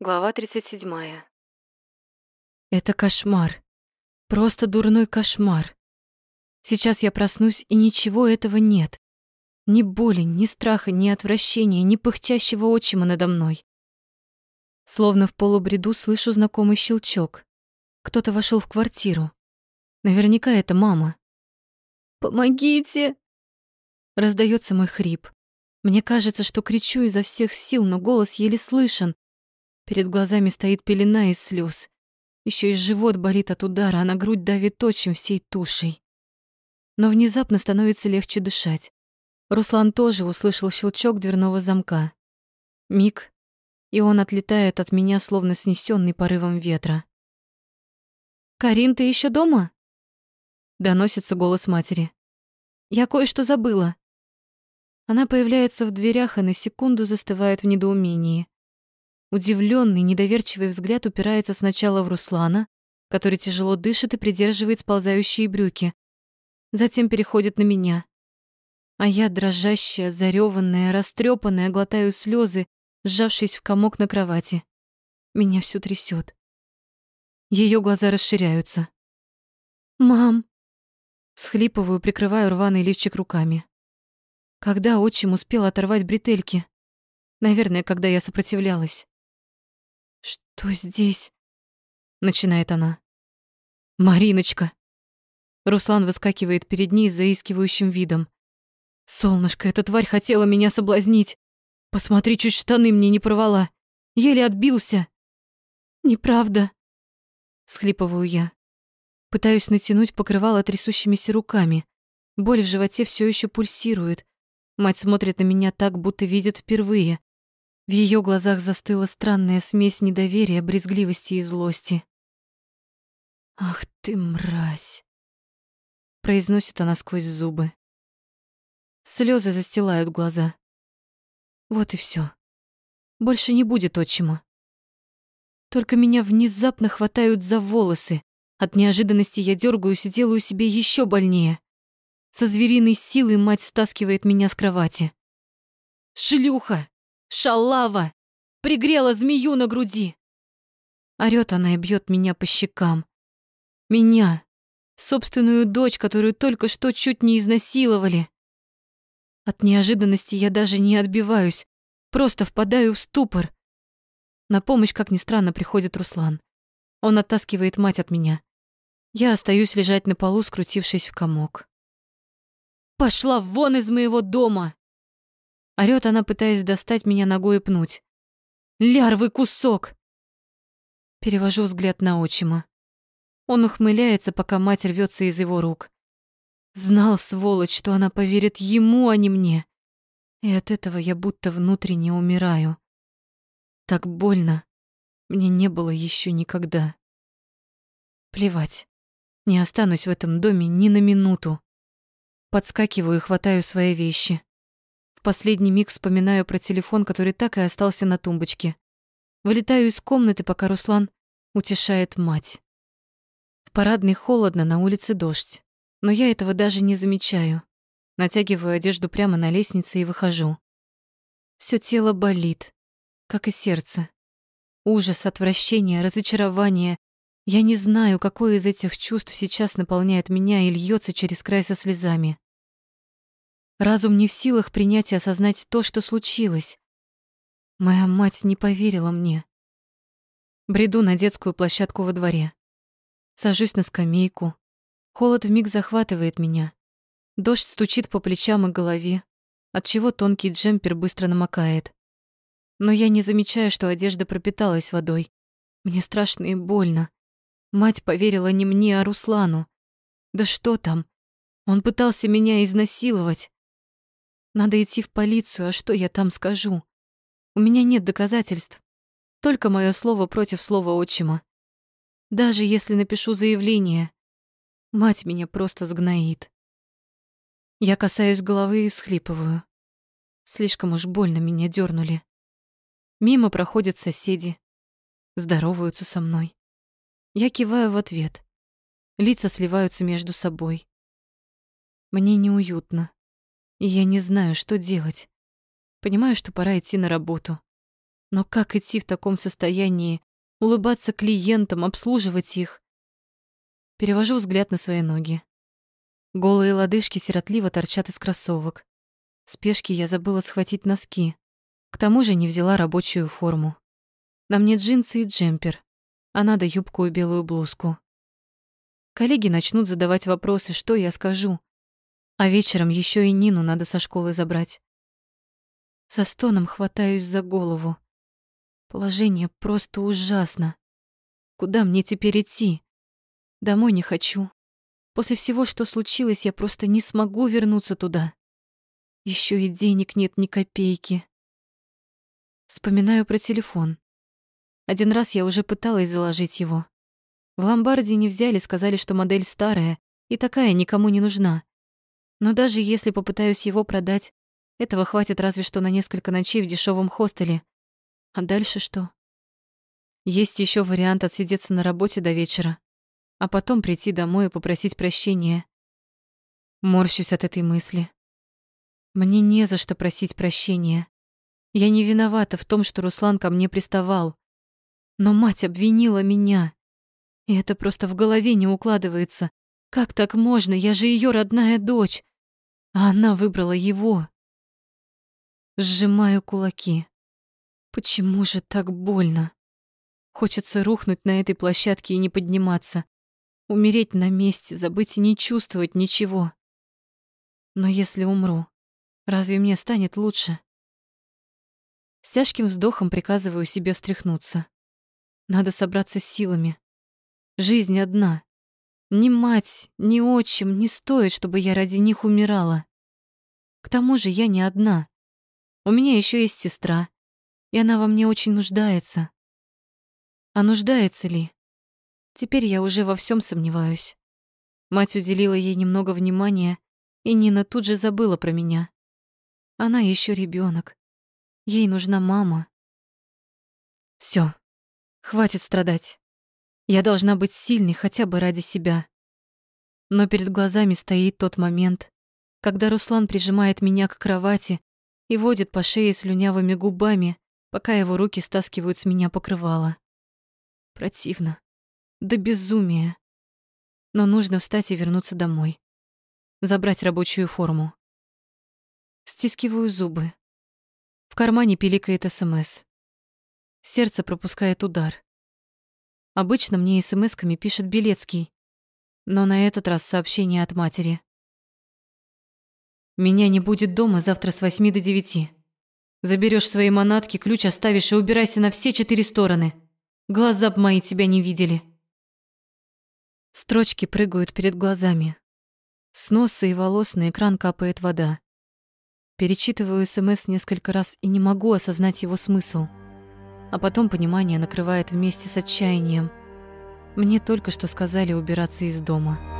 Глава 37. Это кошмар. Просто дурной кошмар. Сейчас я проснусь, и ничего этого нет. Ни боли, ни страха, ни отвращения, ни пыхтящего отчима надо мной. Словно в полубреду слышу знакомый щелчок. Кто-то вошел в квартиру. Наверняка это мама. «Помогите!» Раздается мой хрип. Мне кажется, что кричу изо всех сил, но голос еле слышен. Перед глазами стоит пелена из слез. Еще и живот болит от удара, а на грудь давит отчим всей тушей. Но внезапно становится легче дышать. Руслан тоже услышал щелчок дверного замка. Миг, и он отлетает от меня, словно снесенный порывом ветра. «Карин, ты еще дома?» Доносится голос матери. «Я кое-что забыла». Она появляется в дверях и на секунду застывает в недоумении. Удивленный, недоверчивый взгляд упирается сначала в Руслана, который тяжело дышит и придерживает сползающие брюки. Затем переходит на меня. А я, дрожащая, зареванная, растрепанная, глотаю слезы, сжавшись в комок на кровати. Меня всё трясет. Ее глаза расширяются. «Мам!» Схлипываю, прикрываю рваный лифчик руками. Когда отчим успел оторвать бретельки? Наверное, когда я сопротивлялась. «Что здесь?» — начинает она. «Мариночка!» Руслан выскакивает перед ней с заискивающим видом. «Солнышко, эта тварь хотела меня соблазнить. Посмотри, чуть штаны мне не порвала. Еле отбился». «Неправда», — схлипываю я. Пытаюсь натянуть покрывало трясущимися руками. Боль в животе все еще пульсирует. Мать смотрит на меня так, будто видит впервые. В ее глазах застыла странная смесь недоверия, брезгливости и злости. «Ах ты, мразь!» произносит она сквозь зубы. Слезы застилают глаза. Вот и все. Больше не будет отчима. Только меня внезапно хватают за волосы. От неожиданности я дергаюсь и делаю себе еще больнее. Со звериной силой мать стаскивает меня с кровати. «Шлюха! Шалава! Пригрела змею на груди!» Орёт она и бьет меня по щекам. Меня, собственную дочь, которую только что чуть не изнасиловали. От неожиданности я даже не отбиваюсь, просто впадаю в ступор. На помощь, как ни странно, приходит Руслан. Он оттаскивает мать от меня. Я остаюсь лежать на полу, скрутившись в комок. «Пошла вон из моего дома!» Орёт она, пытаясь достать меня ногой и пнуть. «Лярвый кусок!» Перевожу взгляд на отчима. Он ухмыляется, пока мать рвется из его рук. Знал, сволочь, что она поверит ему, а не мне. И от этого я будто внутренне умираю. Так больно мне не было еще никогда. Плевать. Не останусь в этом доме ни на минуту. Подскакиваю и хватаю свои вещи. Последний миг вспоминаю про телефон, который так и остался на тумбочке. Вылетаю из комнаты, пока Руслан утешает мать. В парадной холодно, на улице дождь. Но я этого даже не замечаю. Натягиваю одежду прямо на лестнице и выхожу. Всё тело болит, как и сердце. Ужас, отвращение, разочарование. Я не знаю, какое из этих чувств сейчас наполняет меня и льется через край со слезами. Разум не в силах принять и осознать то, что случилось. Моя мать не поверила мне. Бреду на детскую площадку во дворе. Сажусь на скамейку. Холод вмиг захватывает меня. Дождь стучит по плечам и голове, отчего тонкий джемпер быстро намокает. Но я не замечаю, что одежда пропиталась водой. Мне страшно и больно. Мать поверила не мне, а Руслану. Да что там? Он пытался меня изнасиловать. Надо идти в полицию, а что я там скажу? У меня нет доказательств. Только мое слово против слова отчима. Даже если напишу заявление, мать меня просто сгноит. Я касаюсь головы и всхлипываю. Слишком уж больно меня дернули. Мимо проходят соседи, здороваются со мной. Я киваю в ответ. Лица сливаются между собой. Мне неуютно, и я не знаю, что делать. Понимаю, что пора идти на работу. Но как идти в таком состоянии, улыбаться клиентам, обслуживать их? Перевожу взгляд на свои ноги. Голые лодыжки сиротливо торчат из кроссовок. В спешке я забыла схватить носки. К тому же не взяла рабочую форму. На мне джинсы и джемпер, а надо юбку и белую блузку. Коллеги начнут задавать вопросы, что я скажу. А вечером еще и Нину надо со школы забрать. Со стоном хватаюсь за голову. Положение просто ужасно. Куда мне теперь идти? Домой не хочу. После всего, что случилось, я просто не смогу вернуться туда. Еще и денег нет ни копейки. Вспоминаю про телефон. Один раз я уже пыталась заложить его. В ломбарде не взяли, сказали, что модель старая и такая никому не нужна. Но даже если попытаюсь его продать, этого хватит разве что на несколько ночей в дешевом хостеле. А дальше что? Есть еще вариант отсидеться на работе до вечера, а потом прийти домой и попросить прощения. Морщусь от этой мысли. Мне не за что просить прощения. Я не виновата в том, что Руслан ко мне приставал. Но мать обвинила меня. И это просто в голове не укладывается. Как так можно? Я же ее родная дочь. А она выбрала его. Сжимаю кулаки. Почему же так больно? Хочется рухнуть на этой площадке и не подниматься. Умереть на месте, забыть и не чувствовать ничего. Но если умру, разве мне станет лучше? С тяжким вздохом приказываю себе встряхнуться. Надо собраться с силами. Жизнь одна. Ни мать, ни отчим не стоит, чтобы я ради них умирала. К тому же я не одна. У меня еще есть сестра, и она во мне очень нуждается. А нуждается ли? Теперь я уже во всем сомневаюсь. Мать уделила ей немного внимания, и Нина тут же забыла про меня. Она еще ребенок. Ей нужна мама. Все, хватит страдать. Я должна быть сильной хотя бы ради себя. Но перед глазами стоит тот момент, когда Руслан прижимает меня к кровати и водит по шее слюнявыми губами, пока его руки стаскивают с меня покрывало. Противно. Да безумие. Но нужно встать и вернуться домой. Забрать рабочую форму. Стискиваю зубы. В кармане пиликает СМС. Сердце пропускает удар. Обычно мне СМСками пишет Белецкий, но на этот раз сообщение от матери. Меня не будет дома завтра с восьми до девяти. Заберешь свои манатки, ключ оставишь и убирайся на все четыре стороны. Глаза б мои тебя не видели. Строчки прыгают перед глазами. С носа и волос на экран капает вода. Перечитываю СМС несколько раз и не могу осознать его смысл. А потом понимание накрывает вместе с отчаянием. Мне только что сказали убираться из дома.